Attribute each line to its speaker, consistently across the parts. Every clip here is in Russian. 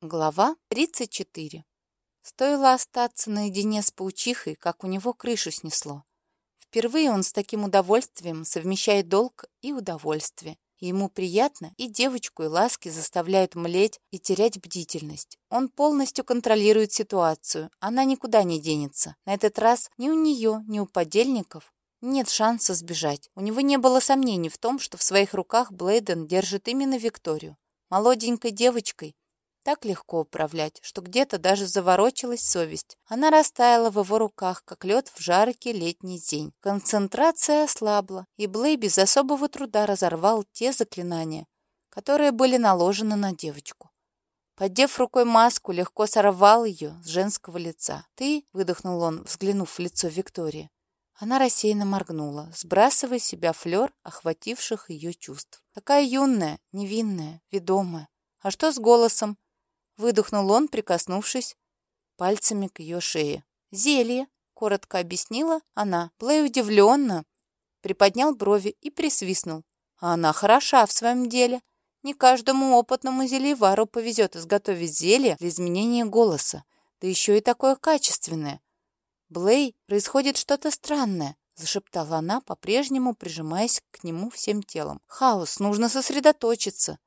Speaker 1: Глава 34. Стоило остаться наедине с паучихой, как у него крышу снесло. Впервые он с таким удовольствием совмещает долг и удовольствие. ему приятно, и девочку, и ласки заставляют млеть и терять бдительность. Он полностью контролирует ситуацию, она никуда не денется. На этот раз ни у нее, ни у подельников нет шанса сбежать. У него не было сомнений в том, что в своих руках Блейден держит именно Викторию. Молоденькой девочкой, так легко управлять, что где-то даже заворочилась совесть. Она растаяла в его руках, как лед в жаркий летний день. Концентрация ослабла, и Блей без особого труда разорвал те заклинания, которые были наложены на девочку. Поддев рукой маску, легко сорвал ее с женского лица. «Ты?» — выдохнул он, взглянув в лицо Виктории. Она рассеянно моргнула, сбрасывая себя флер, охвативших ее чувств. Такая юная, невинная, ведомая. А что с голосом? Выдохнул он, прикоснувшись пальцами к ее шее. «Зелье», — коротко объяснила она. Плей удивленно приподнял брови и присвистнул. А она хороша в своем деле. Не каждому опытному зельевару повезет изготовить зелье для изменения голоса, да еще и такое качественное. «Блей, происходит что-то странное», — зашептала она, по-прежнему прижимаясь к нему всем телом. «Хаос, нужно сосредоточиться.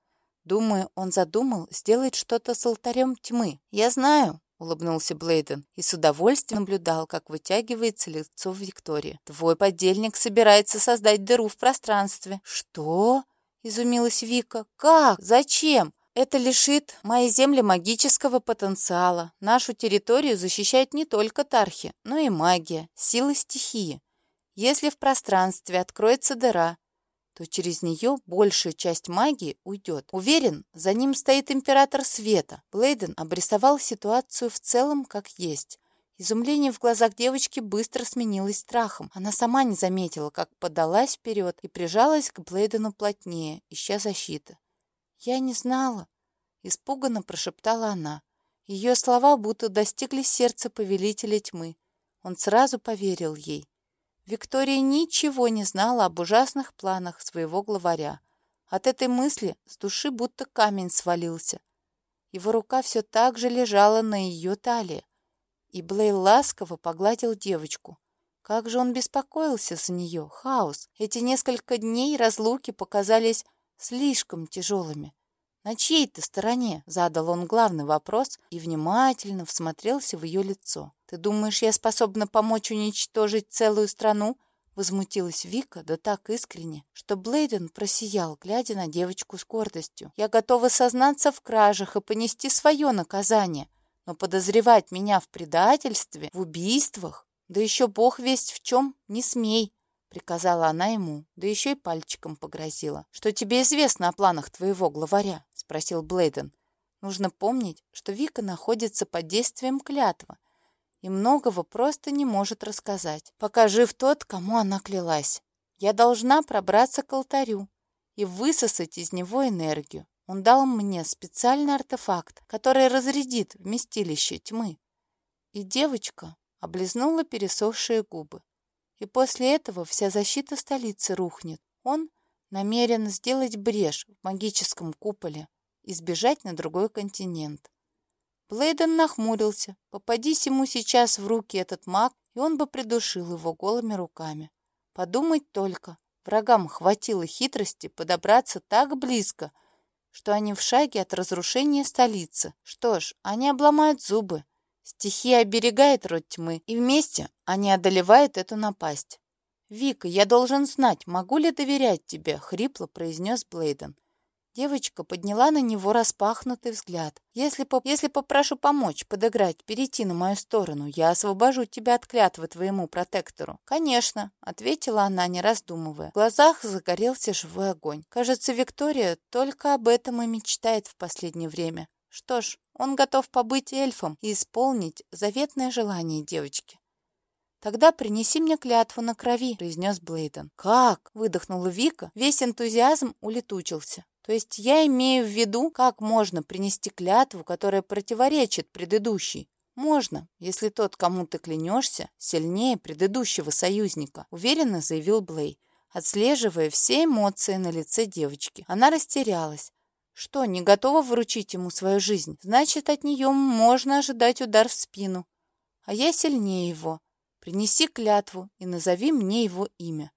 Speaker 1: Думаю, он задумал сделать что-то с алтарем тьмы. Я знаю, улыбнулся Блейден и с удовольствием наблюдал, как вытягивается лицо Виктории. Твой подельник собирается создать дыру в пространстве. Что? изумилась Вика. Как? Зачем? Это лишит моей земли магического потенциала. Нашу территорию защищает не только Тархи, но и магия, сила стихии. Если в пространстве откроется дыра, то через нее большая часть магии уйдет. Уверен, за ним стоит император света. Блейден обрисовал ситуацию в целом как есть. Изумление в глазах девочки быстро сменилось страхом. Она сама не заметила, как подалась вперед и прижалась к Блейдену плотнее, ища защиты. «Я не знала», — испуганно прошептала она. Ее слова будто достигли сердца повелителя тьмы. Он сразу поверил ей. Виктория ничего не знала об ужасных планах своего главаря. От этой мысли с души будто камень свалился. Его рука все так же лежала на ее талии, и Блей ласково погладил девочку. Как же он беспокоился за нее, хаос. Эти несколько дней разлуки показались слишком тяжелыми. «На чьей ты стороне?» — задал он главный вопрос и внимательно всмотрелся в ее лицо. «Ты думаешь, я способна помочь уничтожить целую страну?» Возмутилась Вика, да так искренне, что Блейден просиял, глядя на девочку с гордостью. «Я готова сознаться в кражах и понести свое наказание, но подозревать меня в предательстве, в убийствах, да еще бог весть в чем, не смей!» приказала она ему, да еще и пальчиком погрозила. «Что тебе известно о планах твоего главаря?» — спросил Блейден. «Нужно помнить, что Вика находится под действием клятвы и многого просто не может рассказать, пока жив тот, кому она клялась. Я должна пробраться к алтарю и высосать из него энергию. Он дал мне специальный артефакт, который разрядит вместилище тьмы». И девочка облизнула пересохшие губы и после этого вся защита столицы рухнет. Он намерен сделать брешь в магическом куполе и сбежать на другой континент. Блейден нахмурился. Попадись ему сейчас в руки этот маг, и он бы придушил его голыми руками. Подумать только, врагам хватило хитрости подобраться так близко, что они в шаге от разрушения столицы. Что ж, они обломают зубы, Стихия оберегает род тьмы, и вместе они одолевают эту напасть. «Вика, я должен знать, могу ли доверять тебе?» — хрипло произнес Блейден. Девочка подняла на него распахнутый взгляд. «Если, поп если попрошу помочь, подыграть, перейти на мою сторону, я освобожу тебя от клятвы твоему протектору». «Конечно», — ответила она, не раздумывая. В глазах загорелся живой огонь. Кажется, Виктория только об этом и мечтает в последнее время. Что ж, он готов побыть эльфом и исполнить заветное желание девочки. «Тогда принеси мне клятву на крови», — произнес Блейден. «Как?» — выдохнула Вика. Весь энтузиазм улетучился. «То есть я имею в виду, как можно принести клятву, которая противоречит предыдущей?» «Можно, если тот, кому ты клянешься, сильнее предыдущего союзника», — уверенно заявил Блей, отслеживая все эмоции на лице девочки. Она растерялась, Что, не готова вручить ему свою жизнь? Значит, от нее можно ожидать удар в спину. А я сильнее его. Принеси клятву и назови мне его имя.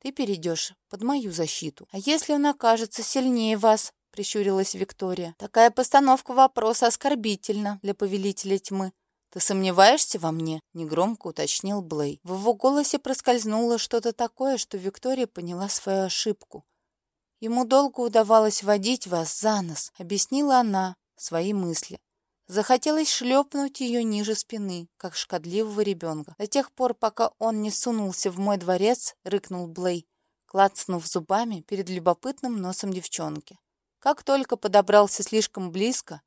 Speaker 1: Ты перейдешь под мою защиту. А если он окажется сильнее вас? Прищурилась Виктория. Такая постановка вопроса оскорбительна для повелителя тьмы. «Ты сомневаешься во мне?» — негромко уточнил Блей. В его голосе проскользнуло что-то такое, что Виктория поняла свою ошибку. «Ему долго удавалось водить вас за нос», — объяснила она свои мысли. Захотелось шлепнуть ее ниже спины, как шкодливого ребенка. До тех пор, пока он не сунулся в мой дворец, рыкнул Блей, клацнув зубами перед любопытным носом девчонки. Как только подобрался слишком близко,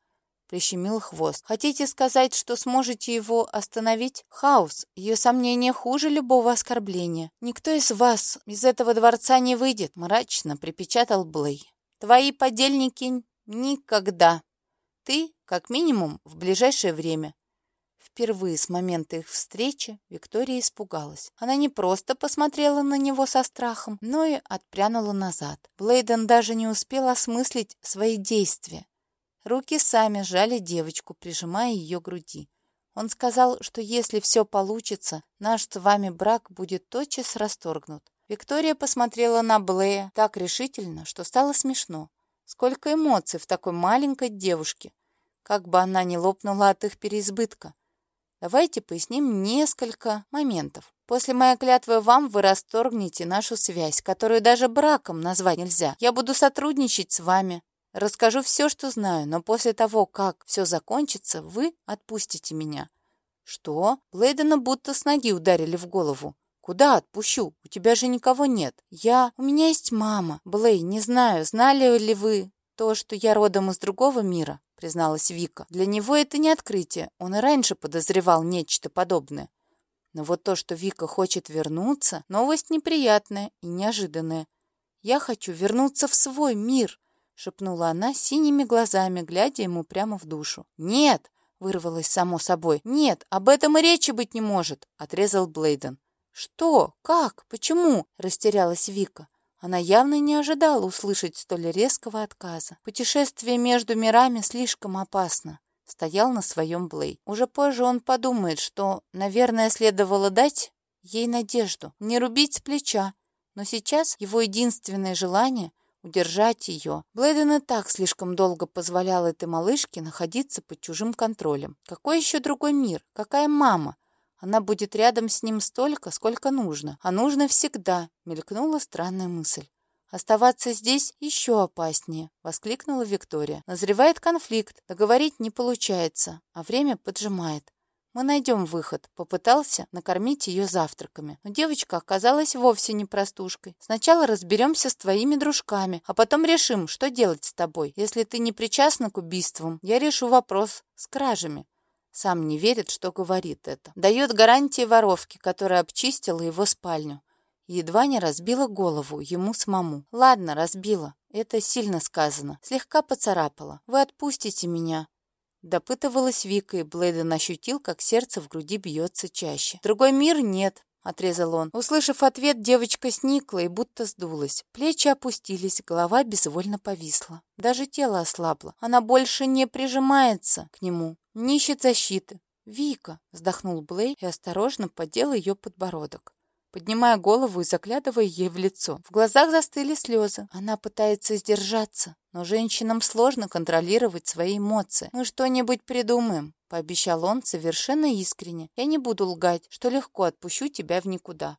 Speaker 1: прищемил хвост. «Хотите сказать, что сможете его остановить? Хаос. Ее сомнения хуже любого оскорбления. Никто из вас из этого дворца не выйдет», — мрачно припечатал Блей. «Твои подельники никогда. Ты, как минимум, в ближайшее время». Впервые с момента их встречи Виктория испугалась. Она не просто посмотрела на него со страхом, но и отпрянула назад. Блейден даже не успел осмыслить свои действия. Руки сами сжали девочку, прижимая ее к груди. Он сказал, что если все получится, наш с вами брак будет тотчас расторгнут. Виктория посмотрела на Блея так решительно, что стало смешно. Сколько эмоций в такой маленькой девушке. Как бы она ни лопнула от их переизбытка. Давайте поясним несколько моментов. После моей клятвы вам вы расторгнете нашу связь, которую даже браком назвать нельзя. Я буду сотрудничать с вами, Расскажу все, что знаю, но после того, как все закончится, вы отпустите меня». «Что?» Блейдена будто с ноги ударили в голову. «Куда отпущу? У тебя же никого нет. Я... У меня есть мама. Блей, не знаю, знали ли вы то, что я родом из другого мира?» призналась Вика. Для него это не открытие. Он и раньше подозревал нечто подобное. Но вот то, что Вика хочет вернуться, новость неприятная и неожиданная. Я хочу вернуться в свой мир, шепнула она синими глазами, глядя ему прямо в душу. «Нет!» — вырвалось само собой. «Нет, об этом и речи быть не может!» — отрезал Блейден. «Что? Как? Почему?» — растерялась Вика. Она явно не ожидала услышать столь резкого отказа. Путешествие между мирами слишком опасно. Стоял на своем Блей. Уже позже он подумает, что, наверное, следовало дать ей надежду, не рубить с плеча. Но сейчас его единственное желание удержать ее. Блейден и так слишком долго позволял этой малышке находиться под чужим контролем. Какой еще другой мир? Какая мама? Она будет рядом с ним столько, сколько нужно. А нужно всегда, мелькнула странная мысль. «Оставаться здесь еще опаснее», — воскликнула Виктория. «Назревает конфликт, договорить не получается, а время поджимает. Мы найдем выход. Попытался накормить ее завтраками. Но девочка оказалась вовсе не простушкой. Сначала разберемся с твоими дружками, а потом решим, что делать с тобой. Если ты не причастна к убийствам, я решу вопрос с кражами. Сам не верит, что говорит это. Дает гарантии воровки, которая обчистила его спальню. Едва не разбила голову ему самому. Ладно, разбила. Это сильно сказано. Слегка поцарапала. Вы отпустите меня. Допытывалась Вика, и Блейден ощутил, как сердце в груди бьется чаще. «Другой мир нет», — отрезал он. Услышав ответ, девочка сникла и будто сдулась. Плечи опустились, голова безвольно повисла. Даже тело ослабло. Она больше не прижимается к нему, не ищет защиты. «Вика!» — вздохнул Блей и осторожно поддел ее подбородок поднимая голову и заглядывая ей в лицо. В глазах застыли слезы. Она пытается сдержаться, но женщинам сложно контролировать свои эмоции. «Мы что-нибудь придумаем», — пообещал он совершенно искренне. «Я не буду лгать, что легко отпущу тебя в никуда.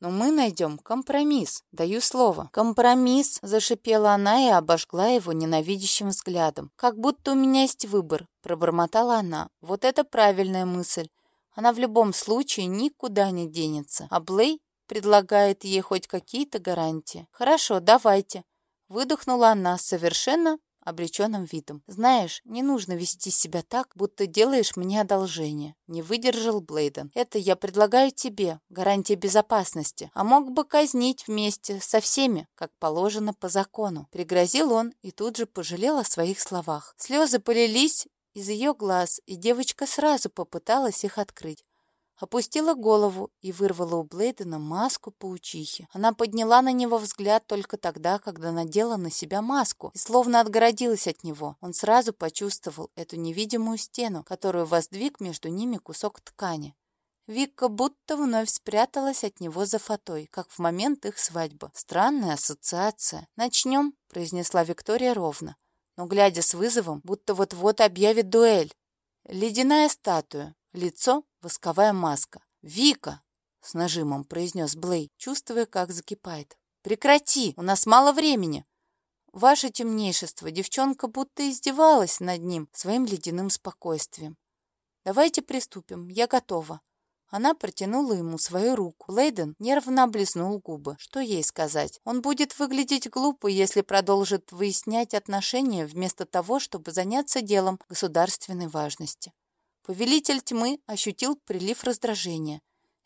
Speaker 1: Но мы найдем компромисс, даю слово. Компромисс, зашипела она и обожгла его ненавидящим взглядом. Как будто у меня есть выбор, пробормотала она. Вот это правильная мысль. Она в любом случае никуда не денется. А Блей предлагает ей хоть какие-то гарантии. «Хорошо, давайте», — выдохнула она совершенно обреченным видом. «Знаешь, не нужно вести себя так, будто делаешь мне одолжение», — не выдержал Блейден. «Это я предлагаю тебе, гарантия безопасности, а мог бы казнить вместе со всеми, как положено по закону». Пригрозил он и тут же пожалел о своих словах. Слезы полились из ее глаз, и девочка сразу попыталась их открыть. Опустила голову и вырвала у Блейдена маску паучихи. Она подняла на него взгляд только тогда, когда надела на себя маску и словно отгородилась от него. Он сразу почувствовал эту невидимую стену, которую воздвиг между ними кусок ткани. Вика будто вновь спряталась от него за фатой, как в момент их свадьбы. Странная ассоциация. «Начнем», — произнесла Виктория ровно, но, глядя с вызовом, будто вот-вот объявит дуэль. Ледяная статуя, лицо — восковая маска. «Вика!» — с нажимом произнес Блей, чувствуя, как закипает. «Прекрати! У нас мало времени!» «Ваше темнейшество!» Девчонка будто издевалась над ним своим ледяным спокойствием. «Давайте приступим. Я готова». Она протянула ему свою руку. Лейден нервно облизнул губы. Что ей сказать? Он будет выглядеть глупо, если продолжит выяснять отношения вместо того, чтобы заняться делом государственной важности. Повелитель тьмы ощутил прилив раздражения.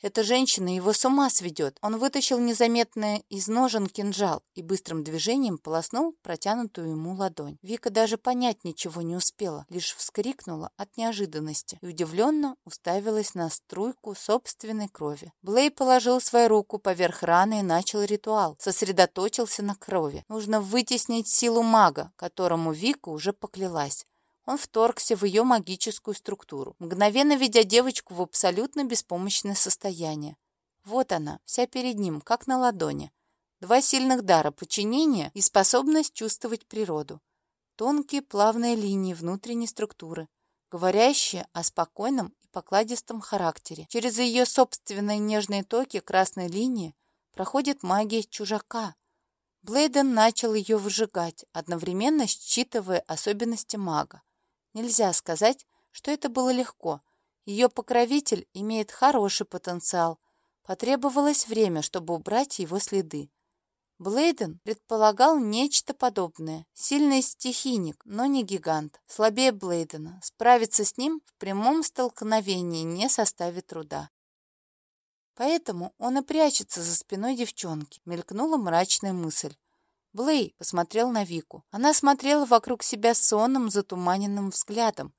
Speaker 1: Эта женщина его с ума сведет. Он вытащил незаметно из ножен кинжал и быстрым движением полоснул протянутую ему ладонь. Вика даже понять ничего не успела, лишь вскрикнула от неожиданности и удивленно уставилась на струйку собственной крови. Блей положил свою руку поверх раны и начал ритуал. Сосредоточился на крови. Нужно вытеснить силу мага, которому Вика уже поклялась. Он вторгся в ее магическую структуру, мгновенно ведя девочку в абсолютно беспомощное состояние. Вот она, вся перед ним, как на ладони. Два сильных дара подчинения и способность чувствовать природу. Тонкие плавные линии внутренней структуры, говорящие о спокойном и покладистом характере. Через ее собственные нежные токи красной линии проходит магия чужака. Блейден начал ее выжигать, одновременно считывая особенности мага. Нельзя сказать, что это было легко. Ее покровитель имеет хороший потенциал. Потребовалось время, чтобы убрать его следы. Блейден предполагал нечто подобное. Сильный стихийник, но не гигант. Слабее Блейдена. Справиться с ним в прямом столкновении не составит труда. Поэтому он и прячется за спиной девчонки, мелькнула мрачная мысль. Блей посмотрел на Вику. Она смотрела вокруг себя сонным, затуманенным взглядом.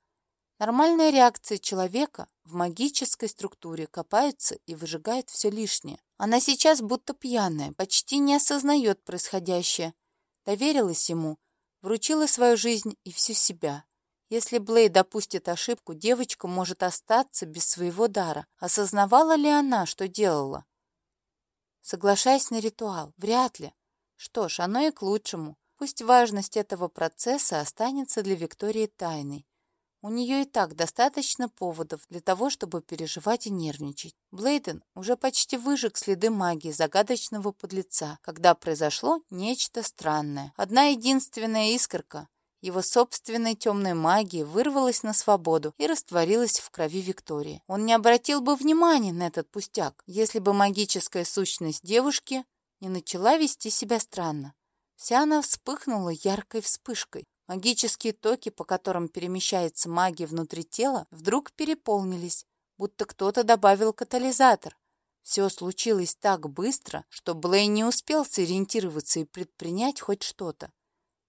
Speaker 1: Нормальная реакция человека в магической структуре копаются и выжигают все лишнее. Она сейчас будто пьяная, почти не осознает происходящее. Доверилась ему, вручила свою жизнь и всю себя. Если Блей допустит ошибку, девочка может остаться без своего дара. Осознавала ли она, что делала? Соглашаясь на ритуал, вряд ли. Что ж, оно и к лучшему. Пусть важность этого процесса останется для Виктории тайной. У нее и так достаточно поводов для того, чтобы переживать и нервничать. Блейден уже почти выжег следы магии загадочного подлеца, когда произошло нечто странное. Одна единственная искорка его собственной темной магии вырвалась на свободу и растворилась в крови Виктории. Он не обратил бы внимания на этот пустяк, если бы магическая сущность девушки не начала вести себя странно. Вся она вспыхнула яркой вспышкой. Магические токи, по которым перемещается магия внутри тела, вдруг переполнились, будто кто-то добавил катализатор. Все случилось так быстро, что Блей не успел сориентироваться и предпринять хоть что-то.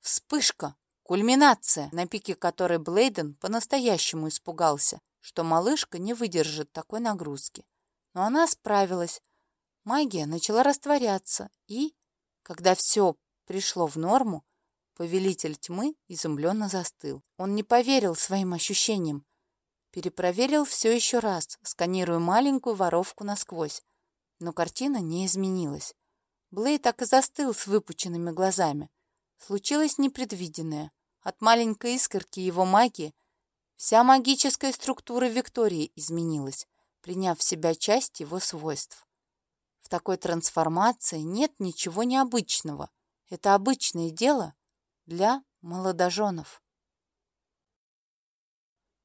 Speaker 1: Вспышка, кульминация, на пике которой Блейден по-настоящему испугался, что малышка не выдержит такой нагрузки. Но она справилась, Магия начала растворяться, и, когда все пришло в норму, повелитель тьмы изумленно застыл. Он не поверил своим ощущениям. Перепроверил все еще раз, сканируя маленькую воровку насквозь. Но картина не изменилась. Блей так и застыл с выпученными глазами. Случилось непредвиденное. От маленькой искорки его магии вся магическая структура Виктории изменилась, приняв в себя часть его свойств. В такой трансформации нет ничего необычного. Это обычное дело для молодоженов.